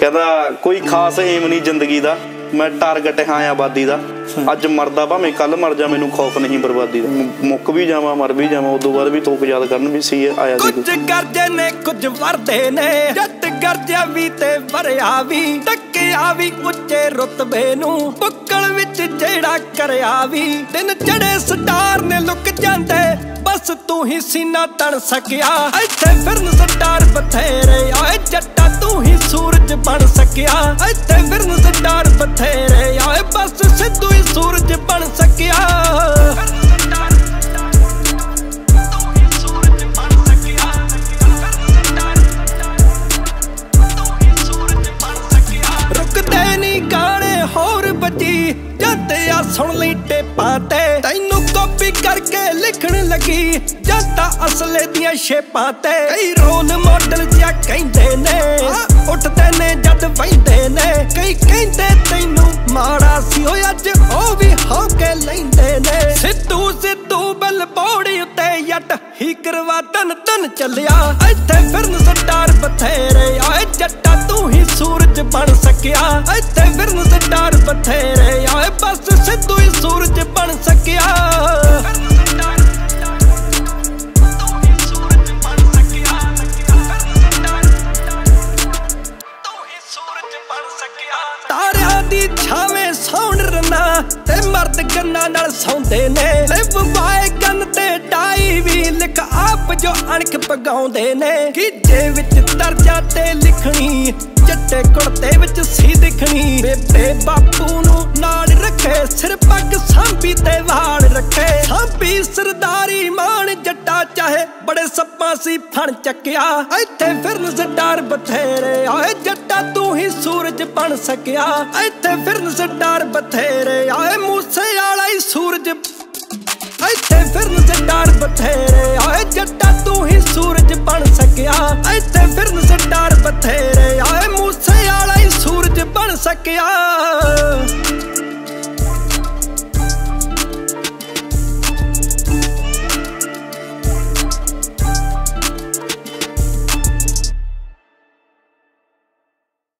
ਕਹਿੰਦਾ ਕੋਈ ਖਾਸ ਏਮ ਨਹੀਂ ਜ਼ਿੰਦਗੀ ਦਾ। ਮੈਂ ਟਾਰਗੇਟ ਹਾਂ ਆਬਾਦੀ ਦਾ। ਅੱਜ ਮਰਦਾ ਭਾਵੇਂ ਕੱਲ ਮਰ ਜਾ ਮੈਨੂੰ ਖੌਫ ਨਹੀਂ ਬਰਬਾਦੀ ਦਾ। ਮੁੱਕ ਵੀ ਜਾਵਾਂ ਮਰ ਵੀ ਜਾਵਾਂ ਉਦੋਂ ਬਾਅਦ ਵੀ ਤੋਕ ਯਾਦ ਕਰਨ ਵੀ ਸੀ ਆਇਆ ਸੀ ਕੁਝ ਕਰਜੇ ਨੇ ਕੁਝ ਵਰਦੇ ਨੇ। ਜੱਟ ਕਰਜਿਆ ਵੀ ਤੇ ਵਰਿਆ ਵੀ। ਟੱਕਿਆ ਵੀ ਉੱਚੇ ਰੁਤਬੇ ਨੂੰ। ਬੁੱਕਲ ਵਿੱਚ ਜਿਹੜਾ ਕਰਿਆ ਵੀ। ਦਿਨ ਚੜੇ ਸਟਾਰ ਨੇ ਲੁਕ ਜਾਂਦੇ। ਬਸ ਤੂੰ ਹੀ ਸੀਨਾ ਤਣ ਸਕਿਆ। ਇੱਥੇ ਫਿਰਨ ਸਟਾਰ ਬਥੇਰੇ ਬਥੇਰੇ ਆਏ ਬਸ ਸਿੱਧੂ ਹੀ ਸੂਰਜ ਬਣ ਸਕਿਆ। ਰੁਕਦੇ ਨਹੀਂ ਗਾਣੇ ਹੋਰ ਬਚੀ ਜਦ ਆ ਸੁਣ ਲਈ ਟੇਪਾਂ ਤੇ। ਤੈਨੂੰ ਕਾਪੀ ਕਰਕੇ ਲਿਖਣ ਲੱਗੀ ਜਦ ਤਾਂ ਅਸਲੇ ਦੀਆਂ ਸ਼ੇਪਾਂ ਤੇ। ਕਈ ਰੋਲ ਮਾਡਲ ਜਿਆ ਕਹਿੰਦੇ ਨੇ ਉੱਠਦੇ ਨੇ ਜਦ ਵਹਿੰਦੇ ਲੈਂਦੇ ਨੇ। ਸਿੱਧੂ ਸਿੱਧੂ ਬਲ ਪੌੜੀ ਉੱਤੇ ਜੱਟ ਹੀ ਕਰਵਾ ਤਨ ਤਨ ਚੱਲਿਆ। ਇੱਥੇ ਫਿਰਨ ਸਟਾਰ ਬਥੇਰੇ ਆਏ ਜੱਟਾ ਤੂੰ ਹੀ ਸੂਰਜ ਬਣ ਸਕਿਆ। ਇੱਥੇ ਫਿਰਨ ਸਟਾਰ ਬਥੇਰੇ ਆਏ ਬਸ ਸਿੱਧੂ ਹੀ ਸੂਰਜ ਬਣ ਸਕਿਆ। ਤੇ ਮਰਦ ਗੰਨਾ ਨਾਲ ਸੌਂਦੇ ਨੇ। ਲਿਵ ਬਾਏ ਗਨ ਤੇ ਡਾਈ ਵੀ ਲਿਖ ਆਪ ਜੋ ਅਣਖ ਪਗਾਉਂਦੇ ਨੇ। ਗੀਜੇ ਵਿੱਚ ਦਰਜਾ ਤੇ ਲਿਖਣੀ, ਚੱਟੇ ਕੁੜਤੇ ਵਿੱਚ ਸੀ ਦਿਖਣੀ। ਬੇਬੇ ਬਾਪੂ ਨੂੰ ਨਾਲ ਰੱਖੇ ਸਿਰ ਪੱਗ ਸਾਂਭੀ ਤੇ ਵਾਲ ਸੀ ਫਣ ਚੱਕਿਆ, ਇੱਥੇ ਫਿਰਨ ਸਟਾਰ ਬਥੇਰੇ ਆਏ ਜੱਟਾ ਤੂੰ ਹੀ ਸੂਰਜ ਬਣ ਸਕਿਆ। ਇੱਥੇ ਫਿਰਨ ਸਟਾਰ ਬਥੇਰੇ ਆਏ ਮੂਸੇ ਵਾਲਾ ਹੀ ਸੂਰਜ। ਇੱਥੇ ਫਿਰਨ ਸਟਾਰ ਬਥੇਰੇ ਆਏ ਜੱਟਾ ਤੂੰ ਹੀ ਸੂਰਜ ਬਣ ਸਕਿਆ। ਇੱਥੇ ਫਿਰਨ ਸਟਾਰ ਬਥੇਰੇ ਆਏ ਮੂਸੇ ਵਾਲਾ ਹੀ ਸੂਰਜ ਬਣ ਸਕਿਆ।